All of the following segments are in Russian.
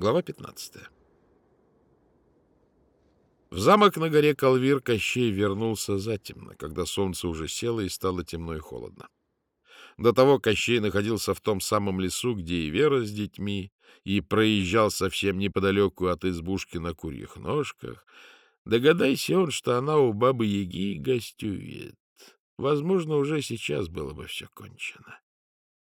Глава 15. В замок на горе Калвир Кощей вернулся затемно, когда солнце уже село и стало темно и холодно. До того Кощей находился в том самом лесу, где и Вера с детьми, и проезжал совсем неподалеку от избушки на курьих ножках. Догадайся он, что она у бабы-яги гостюет. Возможно, уже сейчас было бы все кончено.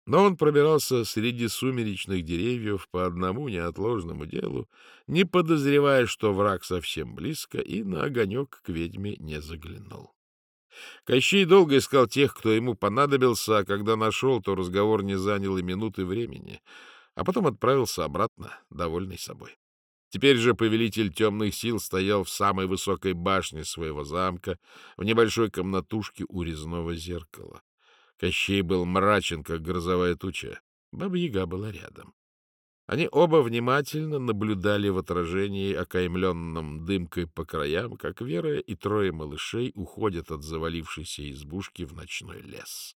Но он пробирался среди сумеречных деревьев по одному неотложному делу, не подозревая, что враг совсем близко, и на огонек к ведьме не заглянул. Кощей долго искал тех, кто ему понадобился, а когда нашел, то разговор не занял и минуты времени, а потом отправился обратно, довольный собой. Теперь же повелитель темных сил стоял в самой высокой башне своего замка, в небольшой комнатушке у резного зеркала. Кощей был мрачен, как грозовая туча. Баба-яга была рядом. Они оба внимательно наблюдали в отражении, окаймленном дымкой по краям, как Вера и трое малышей уходят от завалившейся избушки в ночной лес.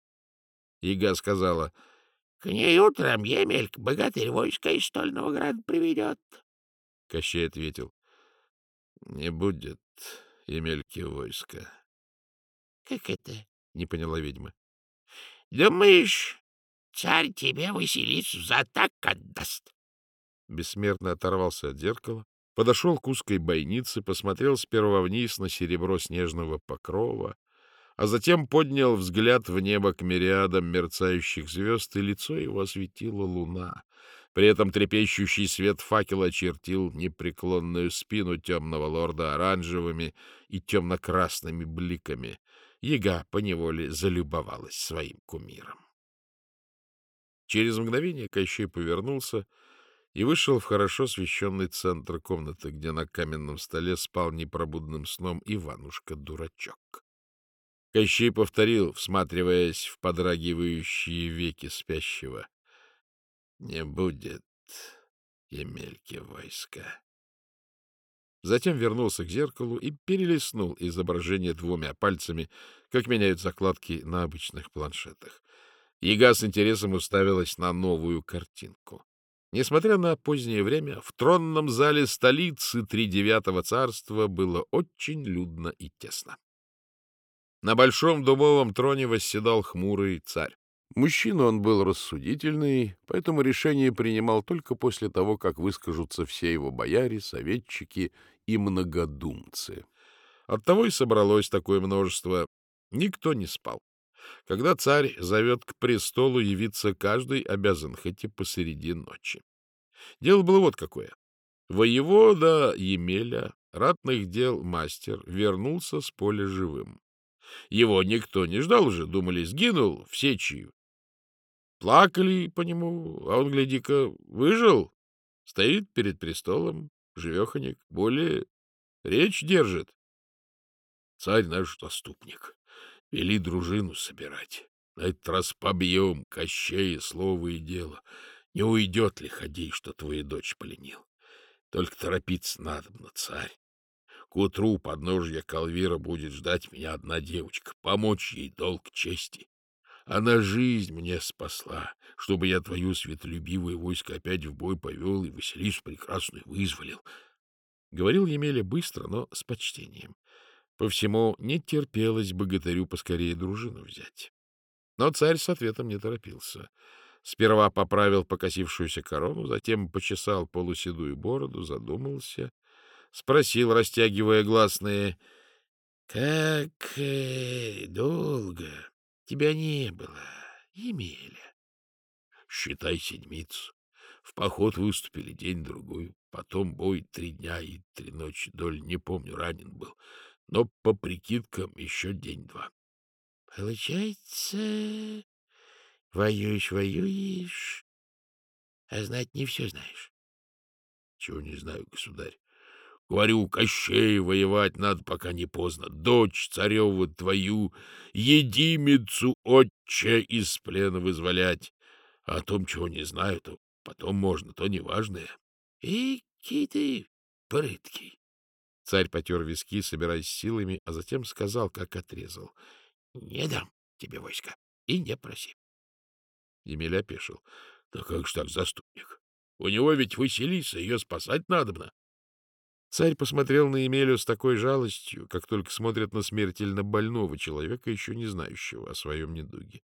Яга сказала, — К ней утром Емельк, богатырь войска из Стольного града приведет. Кощей ответил, — Не будет Емельки войска. — Как это? — не поняла ведьма. Думаешь, царь тебе Василису за так отдаст? Бессмертно оторвался от зеркала, подошел к узкой бойнице, посмотрел сперва вниз на серебро снежного покрова, а затем поднял взгляд в небо к мириадам мерцающих звезд, и лицо его осветила луна. При этом трепещущий свет факела очертил непреклонную спину темного лорда оранжевыми и темно-красными бликами. Яга поневоле залюбовалась своим кумиром. Через мгновение Кощей повернулся и вышел в хорошо освещенный центр комнаты, где на каменном столе спал непробудным сном Иванушка-дурачок. Кощей повторил, всматриваясь в подрагивающие веки спящего. — Не будет Емельки войска. Затем вернулся к зеркалу и перелистнул изображение двумя пальцами, как меняют закладки на обычных планшетах. Яга с интересом уставилась на новую картинку. Несмотря на позднее время, в тронном зале столицы Тридевятого царства было очень людно и тесно. На большом дубовом троне восседал хмурый царь. Мужчина он был рассудительный, поэтому решение принимал только после того, как выскажутся все его бояре, советчики и многодумцы. Оттого и собралось такое множество. Никто не спал. Когда царь зовет к престолу, явиться каждый обязан, хоть и посреди ночи. Дело было вот какое. Воевода Емеля, ратных дел мастер, вернулся с поля живым. Его никто не ждал уже, думали, сгинул в сечью. Плакали по нему, а он, гляди-ка, выжил. Стоит перед престолом, живеханик, более речь держит. Царь наш заступник. Вели дружину собирать. На этот раз побьем Кощея слово и дело. Не уйдет ли, ходей, что твою дочь поленил? Только торопиться надо, на царь. К утру подножья Калвира будет ждать меня одна девочка. Помочь ей долг чести. Она жизнь мне спасла, чтобы я твою светолюбивое войско опять в бой повел и Василису прекрасную вызволил. Говорил Емеля быстро, но с почтением. По всему не терпелось богатырю поскорее дружину взять. Но царь с ответом не торопился. Сперва поправил покосившуюся корону, затем почесал полуседую бороду, задумался, спросил, растягивая гласные, — Как э, долго Тебя не было, Емеля. Считай седмицу. В поход выступили день-другой, потом бой три дня и три ночи, доль не помню, ранен был, но по прикидкам еще день-два. Получается, воюешь-воюешь, а знать не все знаешь. Чего не знаю, государь. Говорю, Кощей воевать надо, пока не поздно. Дочь цареву твою, едимицу отче из плена вызволять. А о том, чего не знаю, то потом можно, то неважное. И ты прыткий. Царь потер виски, собираясь силами, а затем сказал, как отрезал. — Не дам тебе войска и не проси. Емеля опешил. — Да как ж так, заступник? У него ведь Василиса, ее спасать надобно. Царь посмотрел на Емелю с такой жалостью, как только смотрят на смертельно больного человека, еще не знающего о своем недуге.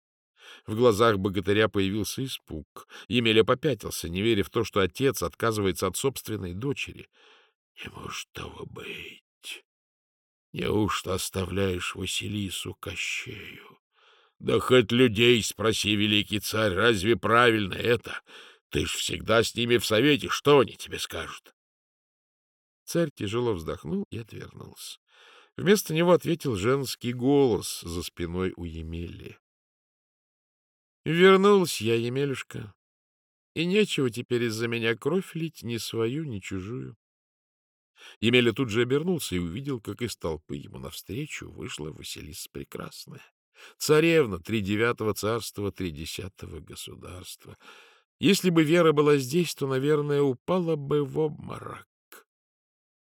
В глазах богатыря появился испуг. Емеля попятился, не веря в то, что отец отказывается от собственной дочери. — Не может того быть. Неужто оставляешь Василису Кощею? Да хоть людей спроси, великий царь, разве правильно это? Ты ж всегда с ними в совете, что они тебе скажут? Царь тяжело вздохнул и отвернулся. Вместо него ответил женский голос за спиной у Емели. Вернулся я, Емелюшка, и нечего теперь из-за меня кровь лить ни свою, ни чужую. Емеля тут же обернулся и увидел, как из толпы ему навстречу вышла Василиса Прекрасная, царевна тридевятого царства, тридесятого государства. Если бы Вера была здесь, то, наверное, упала бы в обморок,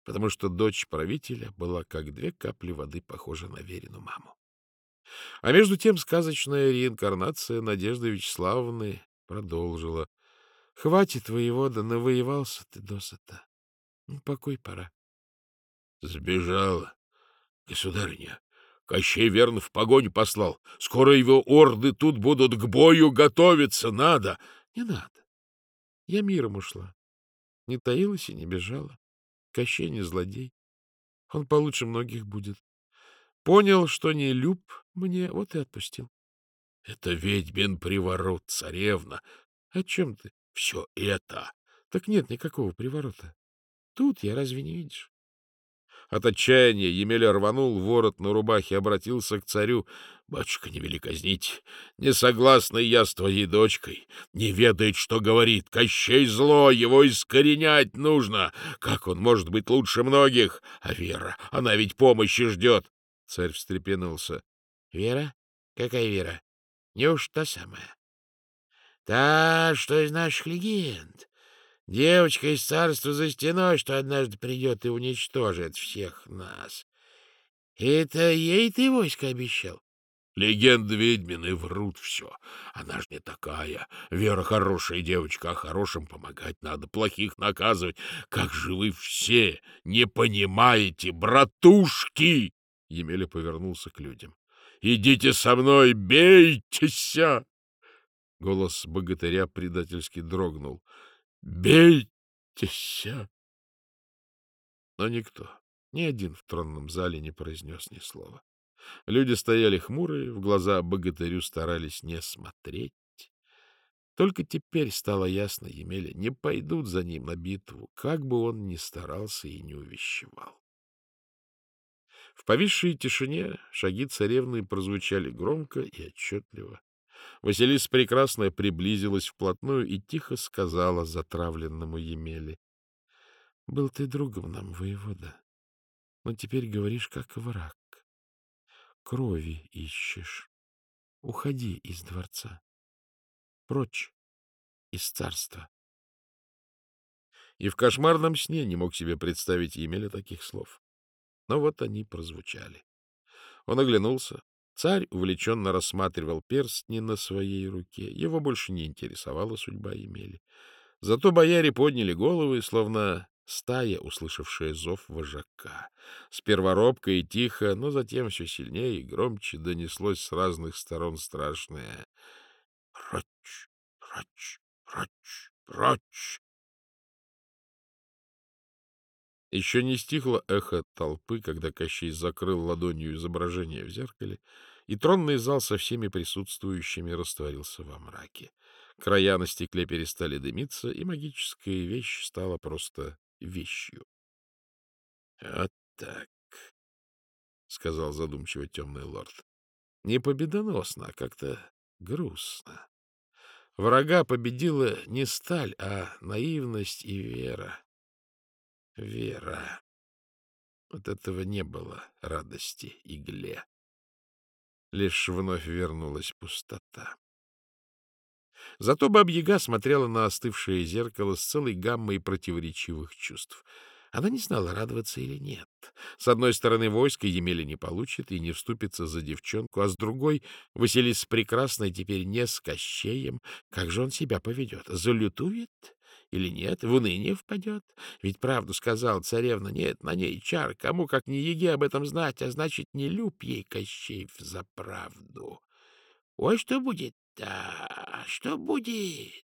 потому что дочь правителя была как две капли воды похожа на Верину маму. А между тем сказочная реинкарнация Надежды Вячеславовны продолжила. — Хватит, воевода, навоевался ты досыта. Ну, покой пора. — Сбежала, государыня. Кощей верно в погоню послал. Скоро его орды тут будут к бою готовиться. Надо. — Не надо. Я миром ушла. Не таилась и не бежала. Кощей не злодей. Он получше многих будет. Понял, что не люб мне, вот и отпустил. — Это ведьмин приворот, царевна. — О чем ты? — Все это. — Так нет никакого приворота. Тут я разве не видишь? От отчаяния Емеля рванул ворот на рубахе, обратился к царю. — Батюшка, не вели казнить. Не согласный я с твоей дочкой. Не ведает, что говорит. Кощей зло, его искоренять нужно. Как он может быть лучше многих? А Вера, она ведь помощи ждет. Царь встрепенулся. — Вера? Какая Вера? Неуж та самая? — Та, что из наших легенд. Девочка из царства за стеной, что однажды придет и уничтожит всех нас. Это ей ты войско обещал? Легенды ведьмины врут все. Она ж не такая. Вера хорошая девочка, а хорошим помогать надо, плохих наказывать. Как же вы все не понимаете, братушки! Емеля повернулся к людям. — Идите со мной, бейтесь! Голос богатыря предательски дрогнул. — Бейтесь! Но никто, ни один в тронном зале не произнес ни слова. Люди стояли хмурые, в глаза богатырю старались не смотреть. Только теперь стало ясно Емеле, не пойдут за ним на битву, как бы он ни старался и не увещевал. В повисшей тишине шаги царевны прозвучали громко и отчетливо. Василиса Прекрасная приблизилась вплотную и тихо сказала затравленному Емеле. — Был ты другом нам, воевода, но теперь говоришь, как враг. Крови ищешь. Уходи из дворца. Прочь из царства. И в кошмарном сне не мог себе представить Емеля таких слов. Но вот они прозвучали. Он оглянулся. Царь увлеченно рассматривал перстни на своей руке. Его больше не интересовала судьба Емели. Зато бояре подняли головы, словно стая, услышавшая зов вожака. Сперва робко и тихо, но затем все сильнее и громче донеслось с разных сторон страшное «Прочь! Прочь! Прочь! Прочь!» Еще не стихло эхо толпы, когда Кощей закрыл ладонью изображение в зеркале, и тронный зал со всеми присутствующими растворился во мраке. Края на стекле перестали дымиться, и магическая вещь стала просто вещью. — Вот так, — сказал задумчиво темный лорд. — Не победоносно, а как-то грустно. Врага победила не сталь, а наивность и вера. Вера. От этого не было радости игле. Лишь вновь вернулась пустота. Зато Бабьяга смотрела на остывшее зеркало с целой гаммой противоречивых чувств. Она не знала, радоваться или нет. С одной стороны, войско Емеля не получит и не вступится за девчонку, а с другой — Василис Прекрасный теперь не с Кощеем. Как же он себя поведет? Залютует или нет, в уныние впадет. Ведь правду сказал царевна, нет на ней чар, кому как не еге об этом знать, а значит, не люб ей Кощей за правду. Ой, что будет-то, что будет?